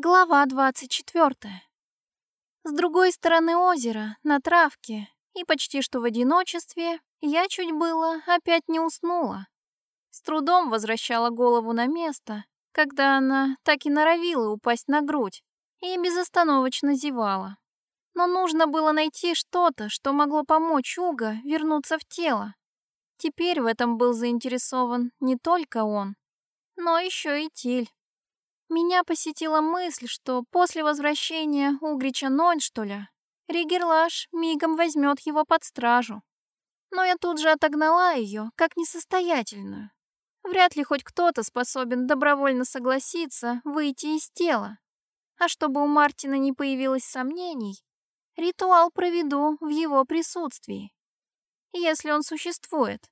Глава 24. С другой стороны озера, на травке и почти что в одиночестве, я чуть было опять не уснула. С трудом возвращала голову на место, когда она так и норовила упасть на грудь и безостановочно зевала. Но нужно было найти что-то, что могло помочь Уга вернуться в тело. Теперь в этом был заинтересован не только он, но еще и Тиль. Меня посетила мысль, что после возвращения Угрича Нойнштоля Ригерлаш мигом возьмет его под стражу. Но я тут же отогнала ее, как несостоятельную. Вряд ли хоть кто-то способен добровольно согласиться выйти из тела. А чтобы у Мартина не появилось сомнений, ритуал проведу в его присутствии. Если он существует,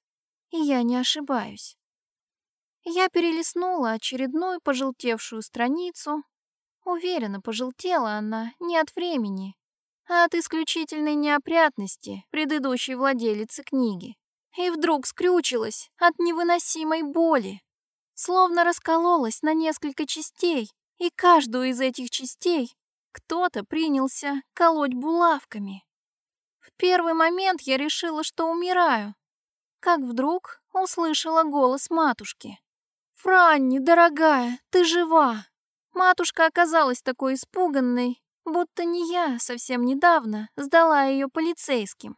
и я не ошибаюсь. Я перелистнула очередную пожелтевшую страницу. Уверена, пожелтела она не от времени, а от исключительной неопрятности предыдущей владелицы книги. И вдруг скрючилась от невыносимой боли, словно раскололась на несколько частей, и каждую из этих частей кто-то принялся колоть булавками. В первый момент я решила, что умираю, как вдруг услышала голос матушки. «Франни, дорогая, ты жива!» Матушка оказалась такой испуганной, будто не я совсем недавно сдала ее полицейским.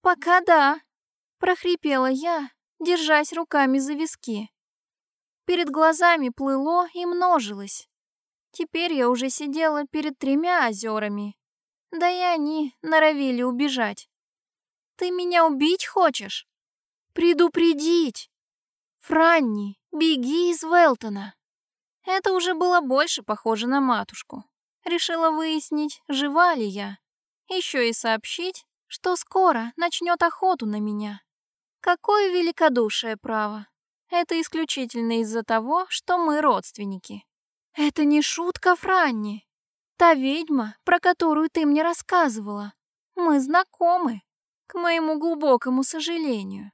«Пока да», — прохрипела я, держась руками за виски. Перед глазами плыло и множилось. Теперь я уже сидела перед тремя озерами, да и они норовили убежать. «Ты меня убить хочешь?» «Предупредить!» «Франни, Беги из Велтона. Это уже было больше похоже на матушку. Решила выяснить, жива ли я. Еще и сообщить, что скоро начнет охоту на меня. Какое великодушие право. Это исключительно из-за того, что мы родственники. Это не шутка, Франни. Та ведьма, про которую ты мне рассказывала. Мы знакомы, к моему глубокому сожалению.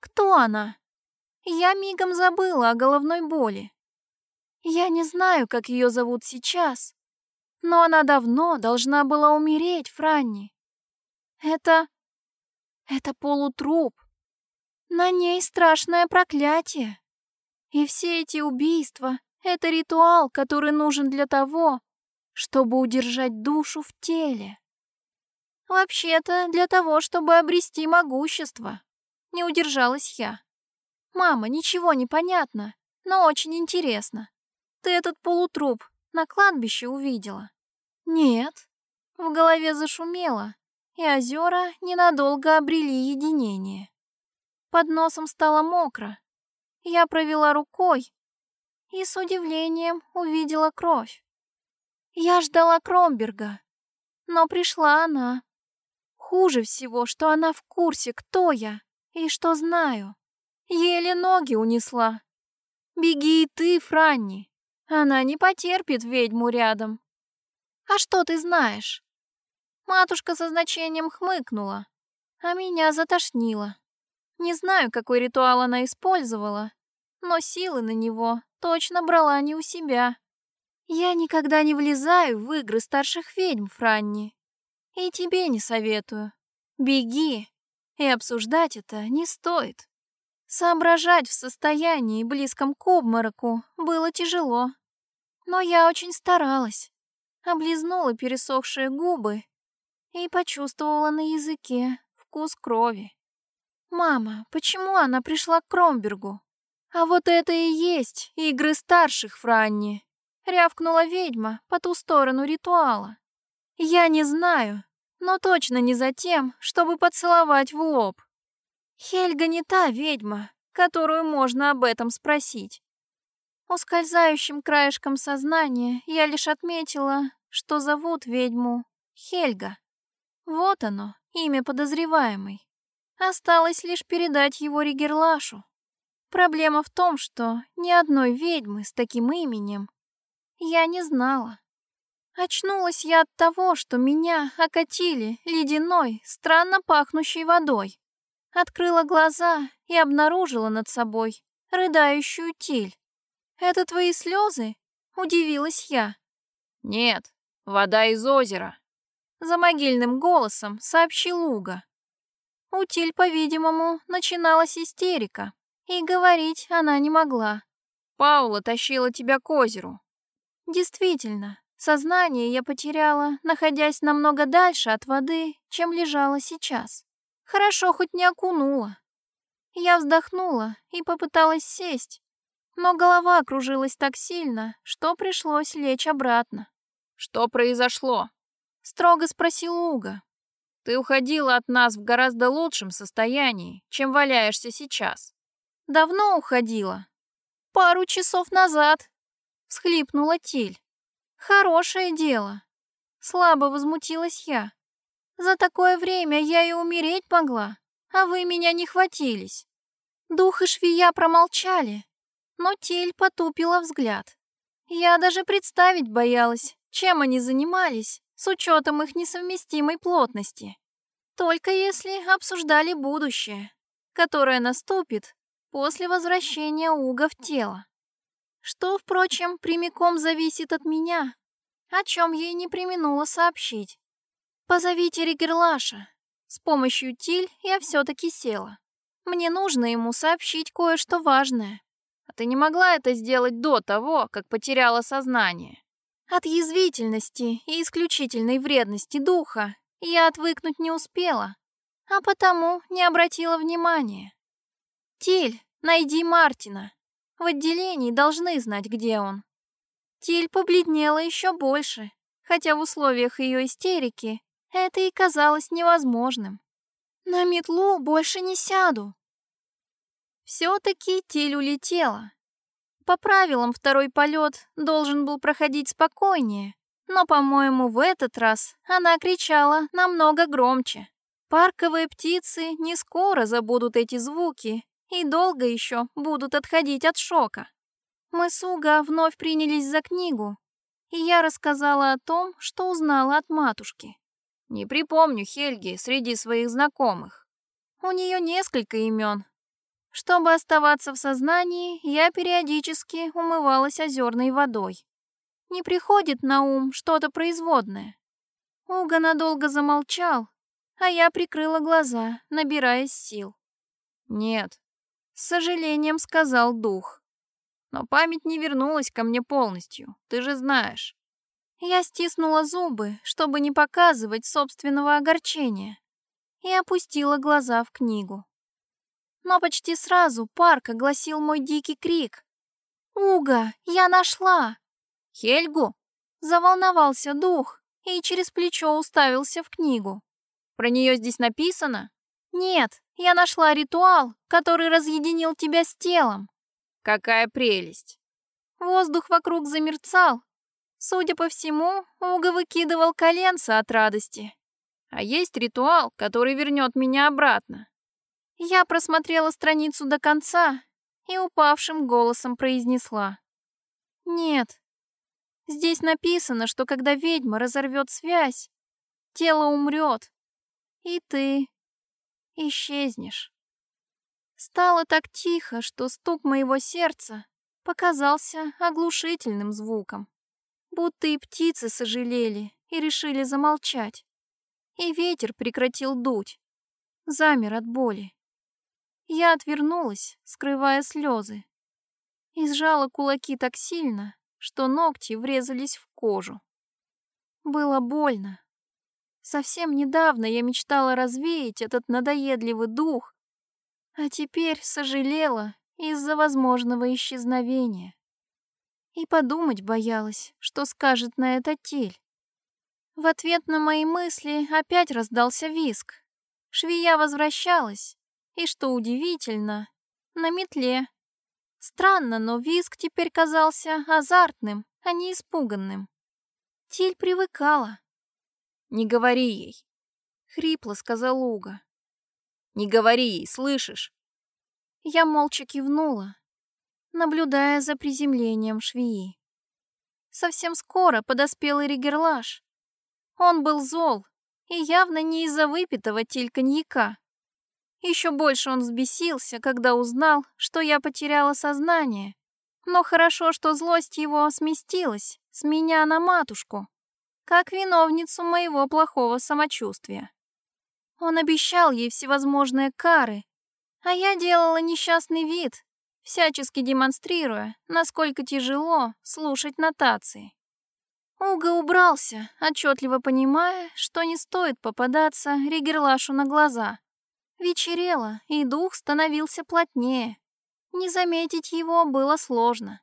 Кто она? Я мигом забыла о головной боли. Я не знаю, как ее зовут сейчас, но она давно должна была умереть, Франни. Это... это полутруп. На ней страшное проклятие. И все эти убийства — это ритуал, который нужен для того, чтобы удержать душу в теле. Вообще-то для того, чтобы обрести могущество. Не удержалась я. «Мама, ничего не понятно, но очень интересно. Ты этот полутруп на кладбище увидела?» «Нет». В голове зашумело, и озера ненадолго обрели единение. Под носом стало мокро. Я провела рукой и с удивлением увидела кровь. Я ждала Кромберга, но пришла она. Хуже всего, что она в курсе, кто я и что знаю. Еле ноги унесла. Беги и ты, Франни. Она не потерпит ведьму рядом. А что ты знаешь? Матушка со значением хмыкнула, а меня затошнило. Не знаю, какой ритуал она использовала, но силы на него точно брала не у себя. Я никогда не влезаю в игры старших ведьм, Франни. И тебе не советую. Беги, и обсуждать это не стоит. Соображать в состоянии, близком к обмороку, было тяжело. Но я очень старалась. Облизнула пересохшие губы и почувствовала на языке вкус крови. «Мама, почему она пришла к Кромбергу?» «А вот это и есть игры старших, Франни!» Рявкнула ведьма по ту сторону ритуала. «Я не знаю, но точно не за тем, чтобы поцеловать в лоб. Хельга не та ведьма, которую можно об этом спросить. Ускользающим краешком сознания я лишь отметила, что зовут ведьму Хельга. Вот оно, имя подозреваемой. Осталось лишь передать его Ригерлашу. Проблема в том, что ни одной ведьмы с таким именем я не знала. Очнулась я от того, что меня окатили ледяной, странно пахнущей водой. Открыла глаза и обнаружила над собой рыдающую Тиль. «Это твои слезы?» — удивилась я. «Нет, вода из озера», — за могильным голосом сообщил Уга. У Тиль, по-видимому, начиналась истерика, и говорить она не могла. «Паула тащила тебя к озеру». Действительно, сознание я потеряла, находясь намного дальше от воды, чем лежала сейчас. Хорошо хоть не окунула. Я вздохнула и попыталась сесть, но голова кружилась так сильно, что пришлось лечь обратно. «Что произошло?» — строго спросил Уга. «Ты уходила от нас в гораздо лучшем состоянии, чем валяешься сейчас». «Давно уходила. Пару часов назад», — всхлипнула Тиль. «Хорошее дело». Слабо возмутилась я. «За такое время я и умереть могла, а вы меня не хватились». Дух и швея промолчали, но Тиль потупила взгляд. Я даже представить боялась, чем они занимались, с учетом их несовместимой плотности. Только если обсуждали будущее, которое наступит после возвращения Уга в тело. Что, впрочем, прямиком зависит от меня, о чем ей не применула сообщить. «Позовите Ригерлаша». С помощью Тиль я все-таки села. Мне нужно ему сообщить кое-что важное. А ты не могла это сделать до того, как потеряла сознание? От язвительности и исключительной вредности духа я отвыкнуть не успела, а потому не обратила внимания. Тиль, найди Мартина. В отделении должны знать, где он. Тиль побледнела еще больше, хотя в условиях ее истерики это и казалось невозможным. На метлу больше не сяду. Все-таки Тиль улетела, по правилам, второй полет должен был проходить спокойнее, но, по-моему, в этот раз она кричала намного громче. Парковые птицы не скоро забудут эти звуки и долго еще будут отходить от шока. Мы с Уга вновь принялись за книгу, и я рассказала о том, что узнала от матушки. Не припомню Хельги среди своих знакомых. У нее несколько имен, чтобы оставаться в сознании, я периодически умывалась озерной водой. Не приходит на ум что-то производное. Уга надолго замолчал, а я прикрыла глаза, набираясь сил. «Нет», — с сожалением сказал дух. «Но память не вернулась ко мне полностью, ты же знаешь». Я стиснула зубы, чтобы не показывать собственного огорчения, и опустила глаза в книгу но почти сразу парк огласил мой дикий крик. «Уга, я нашла!» «Хельгу?» Заволновался дух и через плечо уставился в книгу. «Про нее здесь написано?» «Нет, я нашла ритуал, который разъединил тебя с телом». «Какая прелесть!» Воздух вокруг замерцал. Судя по всему, Уга выкидывал коленца от радости. А есть ритуал, который вернет меня обратно. Я просмотрела страницу до конца и упавшим голосом произнесла. «Нет, здесь написано, что когда ведьма разорвет связь, тело умрет, и ты исчезнешь». Стало так тихо, что стук моего сердца показался оглушительным звуком, будто и птицы сожалели и решили замолчать. И ветер прекратил дуть, замер от боли. Я отвернулась, скрывая слезы, и сжала кулаки так сильно, что ногти врезались в кожу. Было больно. Совсем недавно я мечтала развеять этот надоедливый дух, а теперь сожалела из-за возможного исчезновения. И подумать боялась, что скажет на это Тиль. В ответ на мои мысли опять раздался виск. Швея возвращалась, и, что удивительно, на метле. Странно, но визг теперь казался азартным, а не испуганным. Тиль привыкала. «Не говори ей», — хрипло сказал Уга. «Не говори ей, слышишь?» Я молча кивнула, наблюдая за приземлением швеи. Совсем скоро подоспел и Ригерлаш. Он был зол, и явно не из-за выпитого тиль коньяка. Еще больше он взбесился, когда узнал, что я потеряла сознание. Но хорошо, что злость его сместилась с меня на матушку, как виновницу моего плохого самочувствия. Он обещал ей всевозможные кары, а я делала несчастный вид, всячески демонстрируя, насколько тяжело слушать нотации. Уга убрался, отчетливо понимая, что не стоит попадаться Ригерлашу на глаза. Вечерело, и дух становился плотнее. Не заметить его было сложно.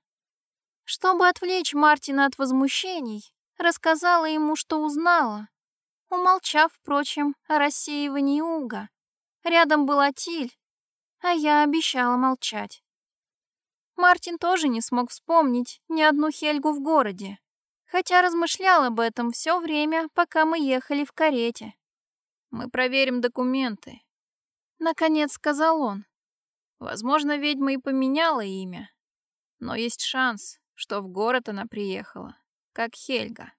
Чтобы отвлечь Мартина от возмущений, рассказала ему, что узнала, умолчав, впрочем, о рассеивании Уга. Рядом была Тиль, а я обещала молчать. Мартин тоже не смог вспомнить ни одну Хельгу в городе, хотя размышлял об этом все время, пока мы ехали в карете. «Мы проверим документы», — наконец сказал он. «Возможно, ведьма и поменяла имя, но есть шанс, что в город она приехала, как Хельга.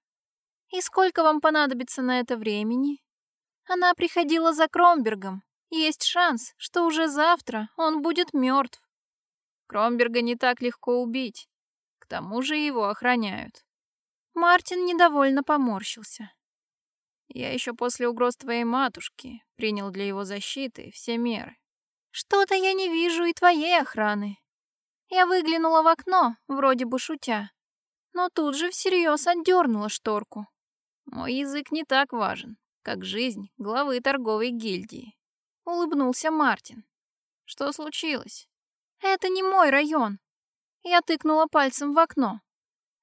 И сколько вам понадобится на это времени? Она приходила за Кромбергом. Есть шанс, что уже завтра он будет мертв. Кромберга не так легко убить. К тому же его охраняют. Мартин недовольно поморщился. Я еще после угроз твоей матушки принял для его защиты все меры. Что-то я не вижу и твоей охраны. Я выглянула в окно, вроде бы шутя, но тут же всерьез отдернула шторку. Мой язык не так важен, как жизнь главы торговой гильдии. Улыбнулся Мартин. Что случилось? Это не мой район. Я тыкнула пальцем в окно.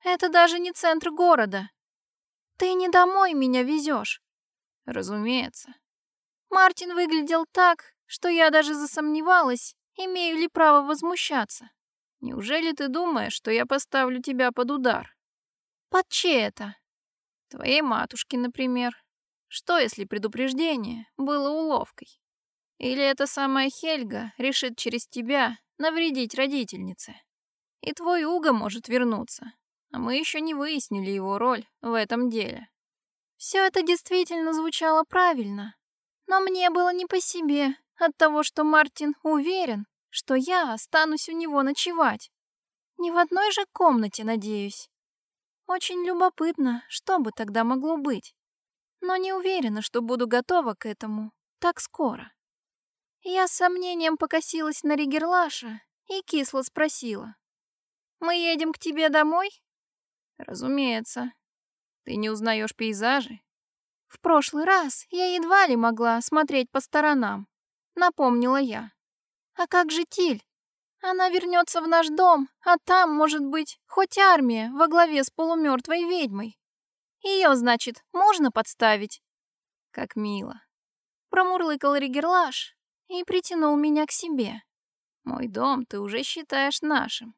Это даже не центр города. Ты не домой меня везешь. Разумеется. Мартин выглядел так, что я даже засомневалась, имею ли право возмущаться. Неужели ты думаешь, что я поставлю тебя под удар? Под чей это? Твоей матушки, например. Что, если предупреждение было уловкой? Или эта самая Хельга решит через тебя навредить родительнице? И твой Уга может вернуться, а мы еще не выяснили его роль в этом деле. Все это действительно звучало правильно, но мне было не по себе от того, что Мартин уверен, что я останусь у него ночевать. Не в одной же комнате, надеюсь. Очень любопытно, что бы тогда могло быть. Но не уверена, что буду готова к этому так скоро. Я с сомнением покосилась на Ригерлаша и кисло спросила. «Мы едем к тебе домой?» «Разумеется. Ты не узнаешь пейзажи?» «В прошлый раз я едва ли могла смотреть по сторонам», — напомнила я. «А как же Тиль? Она вернется в наш дом, а там, может быть, хоть армия во главе с полумертвой ведьмой. Ее, значит, можно подставить?» «Как мило», — промурлыкал Ригерлаш, и притянул меня к себе. «Мой дом ты уже считаешь нашим».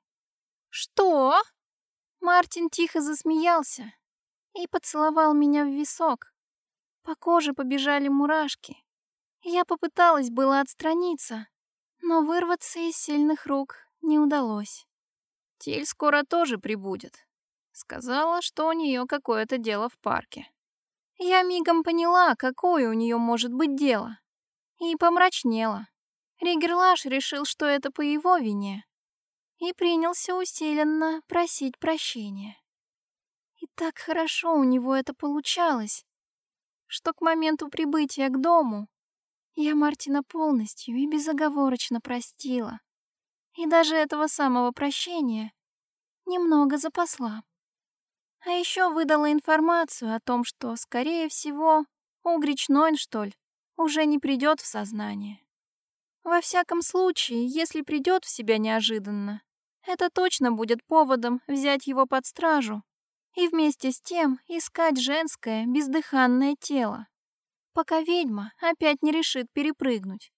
«Что?» Мартин тихо засмеялся и поцеловал меня в висок. По коже побежали мурашки. Я попыталась было отстраниться, но вырваться из сильных рук не удалось. Тиль скоро тоже прибудет. Сказала, что у нее какое-то дело в парке. Я мигом поняла, какое у нее может быть дело и помрачнела. Ригерлаш решил, что это по его вине, и принялся усиленно просить прощения. И так хорошо у него это получалось, что к моменту прибытия к дому я Мартина полностью и безоговорочно простила. И даже этого самого прощения немного запасла. А еще выдала информацию о том, что, скорее всего, Угрич Нойнштоль уже не придет в сознание. Во всяком случае, если придет в себя неожиданно, это точно будет поводом взять его под стражу и вместе с тем искать женское бездыханное тело, пока ведьма опять не решит перепрыгнуть.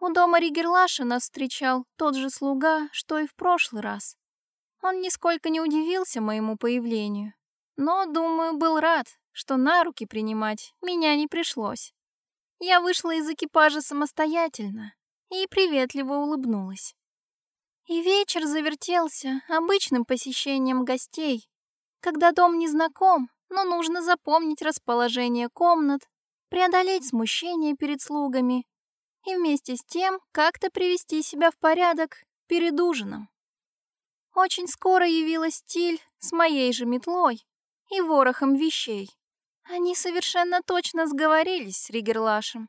У дома Ригерлаша нас встречал тот же слуга, что и в прошлый раз. Он нисколько не удивился моему появлению, но, думаю, был рад, что на руки принимать меня не пришлось. Я вышла из экипажа самостоятельно и приветливо улыбнулась. И вечер завертелся обычным посещением гостей, когда дом не знаком, но нужно запомнить расположение комнат, преодолеть смущение перед слугами и вместе с тем как-то привести себя в порядок перед ужином. Очень скоро явилась Тиль с моей же метлой и ворохом вещей. Они совершенно точно сговорились с Ригерлашем.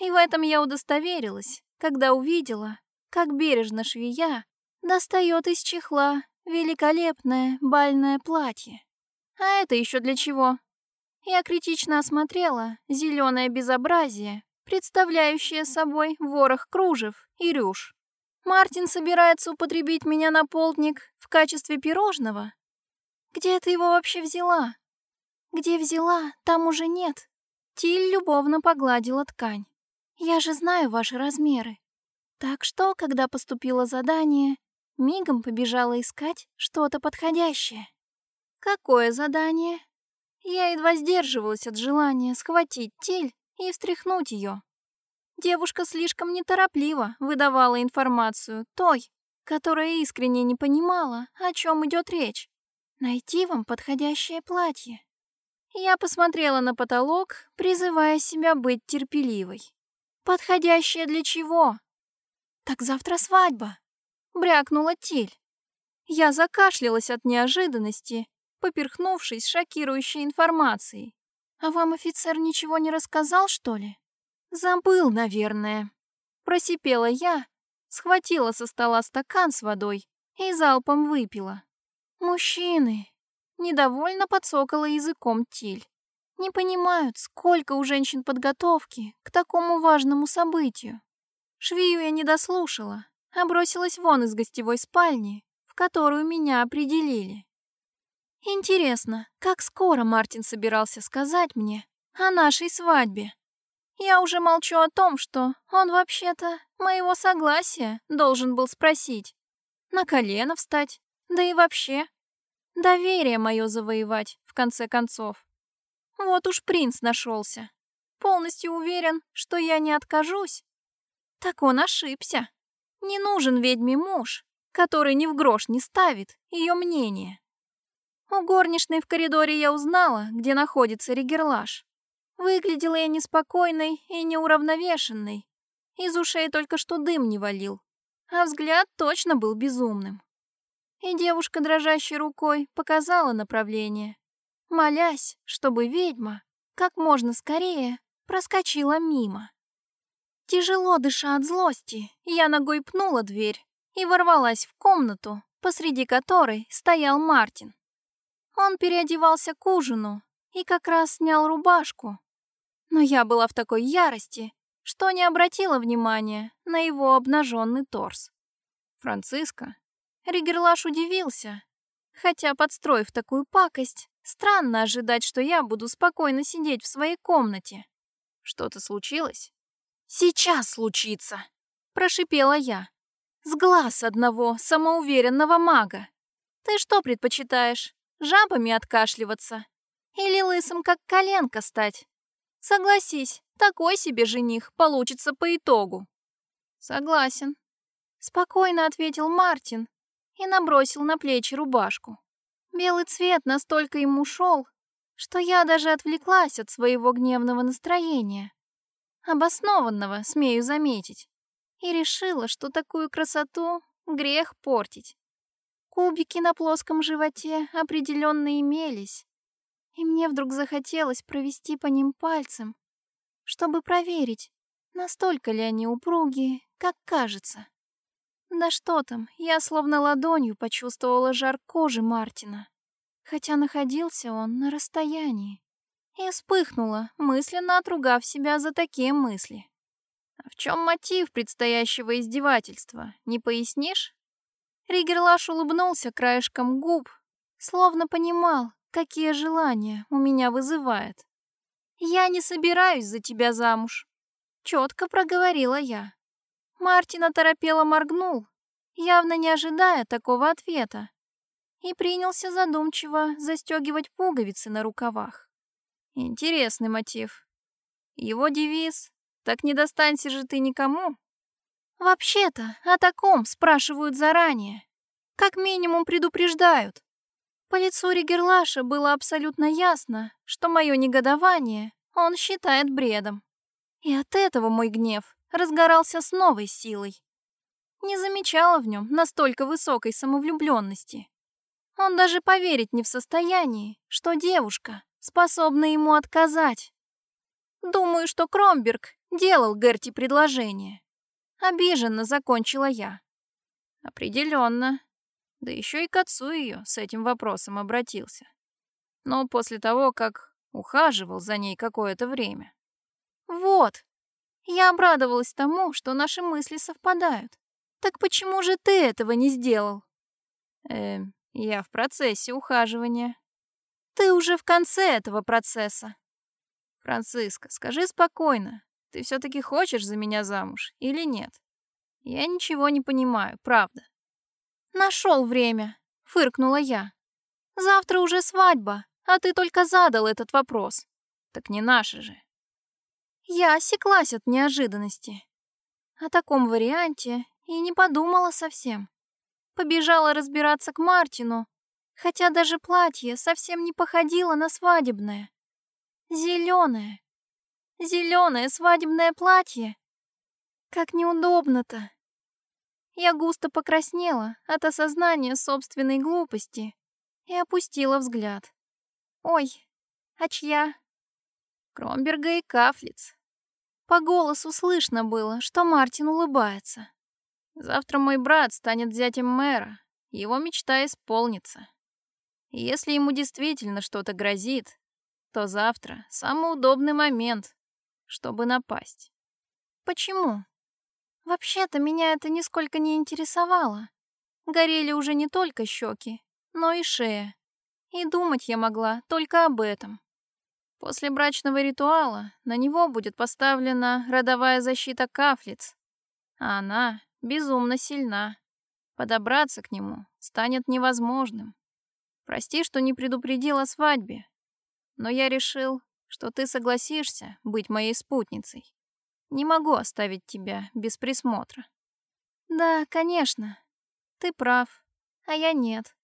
И в этом я удостоверилась, когда увидела, как бережно швея достает из чехла великолепное бальное платье. А это еще для чего? Я критично осмотрела зеленое безобразие, представляющее собой ворох кружев и рюш. Мартин собирается употребить меня на полдник в качестве пирожного? Где ты его вообще взяла? Где взяла, там уже нет. Тиль любовно погладила ткань. Я же знаю ваши размеры. Так что, когда поступило задание, мигом побежала искать что-то подходящее. Какое задание? Я едва сдерживалась от желания схватить Тиль и встряхнуть ее. Девушка слишком неторопливо выдавала информацию той, которая искренне не понимала, о чем идет речь. Найти вам подходящее платье. Я посмотрела на потолок, призывая себя быть терпеливой. Подходящее для чего? Так завтра свадьба, брякнула Тиль. Я закашлялась от неожиданности, поперхнувшись шокирующей информацией. А вам офицер ничего не рассказал, что ли? «Забыл, наверное». Просипела я, схватила со стола стакан с водой и залпом выпила. «Мужчины!» Недовольно подсокала языком Тиль. Не понимают, сколько у женщин подготовки к такому важному событию. Швею я не дослушала, а бросилась вон из гостевой спальни, в которую меня определили. Интересно, как скоро Мартин собирался сказать мне о нашей свадьбе? Я уже молчу о том, что он вообще-то моего согласия должен был спросить. На колено встать, да и вообще. Доверие мое завоевать, в конце концов. Вот уж принц нашелся. Полностью уверен, что я не откажусь. Так он ошибся. Не нужен ведьме муж, который ни в грош не ставит ее мнение. У горничной в коридоре я узнала, где находится Ригерлаш. Выглядела я неспокойной и неуравновешенной. Из ушей только что дым не валил, а взгляд точно был безумным. И девушка, дрожащей рукой, показала направление, молясь, чтобы ведьма как можно скорее проскочила мимо. Тяжело дыша от злости, я ногой пнула дверь и ворвалась в комнату, посреди которой стоял Мартин. Он переодевался к ужину и как раз снял рубашку, но я была в такой ярости, что не обратила внимания на его обнаженный торс. Франциско. Ригерлаш удивился. Хотя, подстроив такую пакость, странно ожидать, что я буду спокойно сидеть в своей комнате. Что-то случилось? Сейчас случится, прошипела я. С глаз одного самоуверенного мага. Ты что предпочитаешь? Жабами откашливаться? Или лысым, как коленка, стать? Согласись, такой себе жених получится по итогу. Согласен. Спокойно ответил Мартин и набросил на плечи рубашку. Белый цвет настолько ему шел, что я даже отвлеклась от своего гневного настроения. Обоснованного, смею заметить. И решила, что такую красоту грех портить. Кубики на плоском животе определенно имелись, и мне вдруг захотелось провести по ним пальцем, чтобы проверить, настолько ли они упругие, как кажется. Да что там, я словно ладонью почувствовала жар кожи Мартина, хотя находился он на расстоянии. И вспыхнула, мысленно отругав себя за такие мысли. А в чем мотив предстоящего издевательства, не пояснишь? Ригерлаш улыбнулся краешком губ, словно понимал, какие желания у меня вызывает. «Я не собираюсь за тебя замуж», — четко проговорила я. Мартин оторопело моргнул, явно не ожидая такого ответа, и принялся задумчиво застегивать пуговицы на рукавах. Интересный мотив. Его девиз «Так не достанься же ты никому». Вообще-то о таком спрашивают заранее. Как минимум предупреждают. По лицу Ригерлаша было абсолютно ясно, что мое негодование он считает бредом. И от этого мой гнев разгорался с новой силой. Не замечала в нем настолько высокой самовлюбленности. Он даже поверить не в состоянии, что девушка способна ему отказать. Думаю, что Кромберг делал Герти предложение. Обиженно закончила я. Определенно. Да еще и к отцу ее с этим вопросом обратился. Но после того, как ухаживал за ней какое-то время. Вот. Я обрадовалась тому, что наши мысли совпадают. Так почему же ты этого не сделал? Эм, я в процессе ухаживания. Ты уже в конце этого процесса. Франциска, скажи спокойно, ты все-таки хочешь за меня замуж или нет? Я ничего не понимаю, правда. Нашел время, фыркнула я. Завтра уже свадьба, а ты только задал этот вопрос. Так не наши же. Я осеклась от неожиданности. О таком варианте и не подумала совсем. Побежала разбираться к Мартину, хотя даже платье совсем не походило на свадебное. Зеленое. Зеленое свадебное платье. Как неудобно-то. Я густо покраснела от осознания собственной глупости и опустила взгляд. Ой, а чья? Кромберга и Кафлиц. По голосу слышно было, что Мартин улыбается. Завтра мой брат станет зятем мэра. Его мечта исполнится. И если ему действительно что-то грозит, то завтра самый удобный момент, чтобы напасть. Почему? Вообще-то меня это нисколько не интересовало. Горели уже не только щеки, но и шея. И думать я могла только об этом. После брачного ритуала на него будет поставлена родовая защита кафлиц, а она безумно сильна. Подобраться к нему станет невозможным. Прости, что не предупредил о свадьбе, но я решил, что ты согласишься быть моей спутницей. Не могу оставить тебя без присмотра. Да, конечно. Ты прав, а я нет.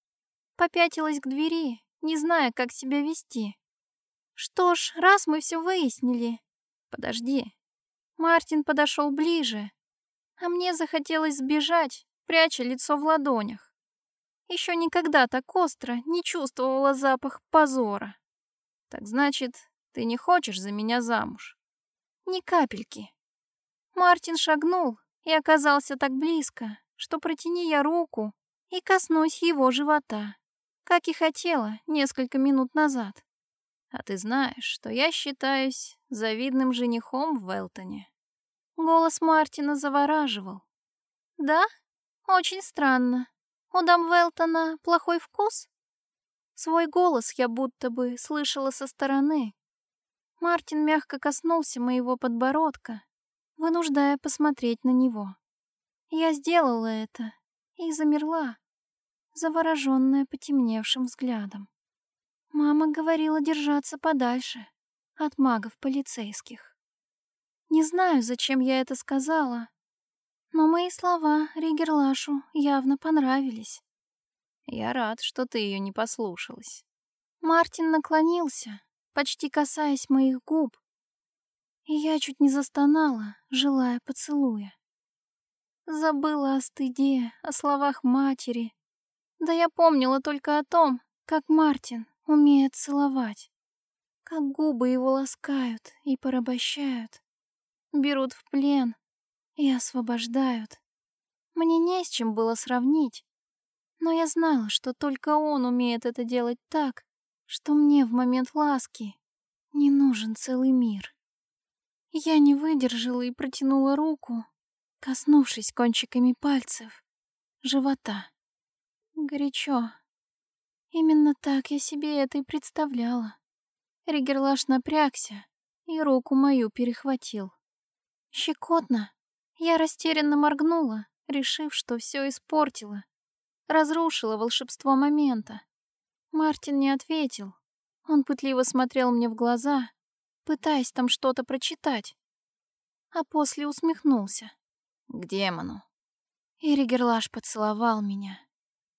Попятилась к двери, не зная, как себя вести. Что ж, раз мы все выяснили... Подожди. Мартин подошел ближе, а мне захотелось сбежать, пряча лицо в ладонях. Еще никогда так остро не чувствовала запах позора. Так значит, ты не хочешь за меня замуж? Ни капельки. Мартин шагнул и оказался так близко, что протяни я руку и коснусь его живота, как и хотела несколько минут назад. А ты знаешь, что я считаюсь завидным женихом в Велтоне. Голос Мартина завораживал. «Да? Очень странно. У дам Велтона плохой вкус?» Свой голос я будто бы слышала со стороны. Мартин мягко коснулся моего подбородка, вынуждая посмотреть на него. Я сделала это и замерла, завороженная потемневшим взглядом. Мама говорила держаться подальше от магов полицейских. Не знаю, зачем я это сказала, но мои слова Ригерлашу явно понравились. Я рад, что ты ее не послушалась. Мартин наклонился, почти касаясь моих губ, и я чуть не застонала, желая поцелуя. Забыла о стыде, о словах матери. Да я помнила только о том, как Мартин умеет целовать, как губы его ласкают и порабощают берут в плен и освобождают. Мне не с чем было сравнить, но я знала, что только он умеет это делать так, что мне в момент ласки не нужен целый мир. Я не выдержала и протянула руку, коснувшись кончиками пальцев живота. Горячо. Именно так я себе это и представляла. Ригерлаш напрягся и руку мою перехватил. Щекотно. Я растерянно моргнула, решив, что все испортила. Разрушила волшебство момента. Мартин не ответил. Он пытливо смотрел мне в глаза, пытаясь там что-то прочитать. А после усмехнулся. «К демону». Иригерлаш поцеловал меня.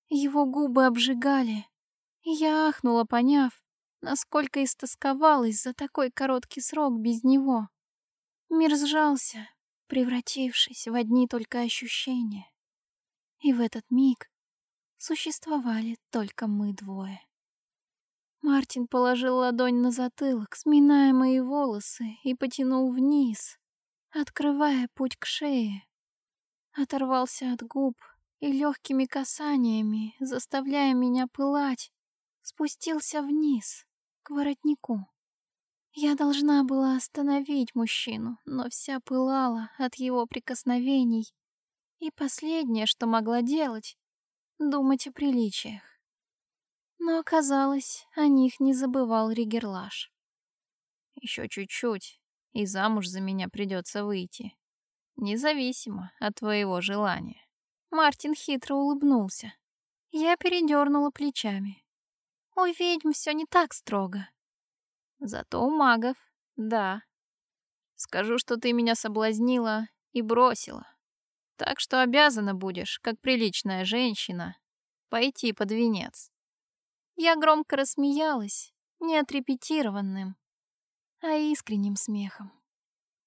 Его губы обжигали, и я ахнула, поняв, насколько истосковалась за такой короткий срок без него. Мир сжался, превратившись в одни только ощущения. И в этот миг существовали только мы двое. Мартин положил ладонь на затылок, сминая мои волосы, и потянул вниз, открывая путь к шее. Оторвался от губ и легкими касаниями, заставляя меня пылать, спустился вниз, к воротнику. Я должна была остановить мужчину, но вся пылала от его прикосновений. И последнее, что могла делать — думать о приличиях. Но оказалось, о них не забывал Ригерлаш. Еще чуть-чуть, и замуж за меня придется выйти. Независимо от твоего желания. Мартин хитро улыбнулся. Я передернула плечами. У ведьм все не так строго. Зато у магов, да. Скажу, что ты меня соблазнила и бросила. Так что обязана будешь, как приличная женщина, пойти под венец. Я громко рассмеялась, не отрепетированным, а искренним смехом.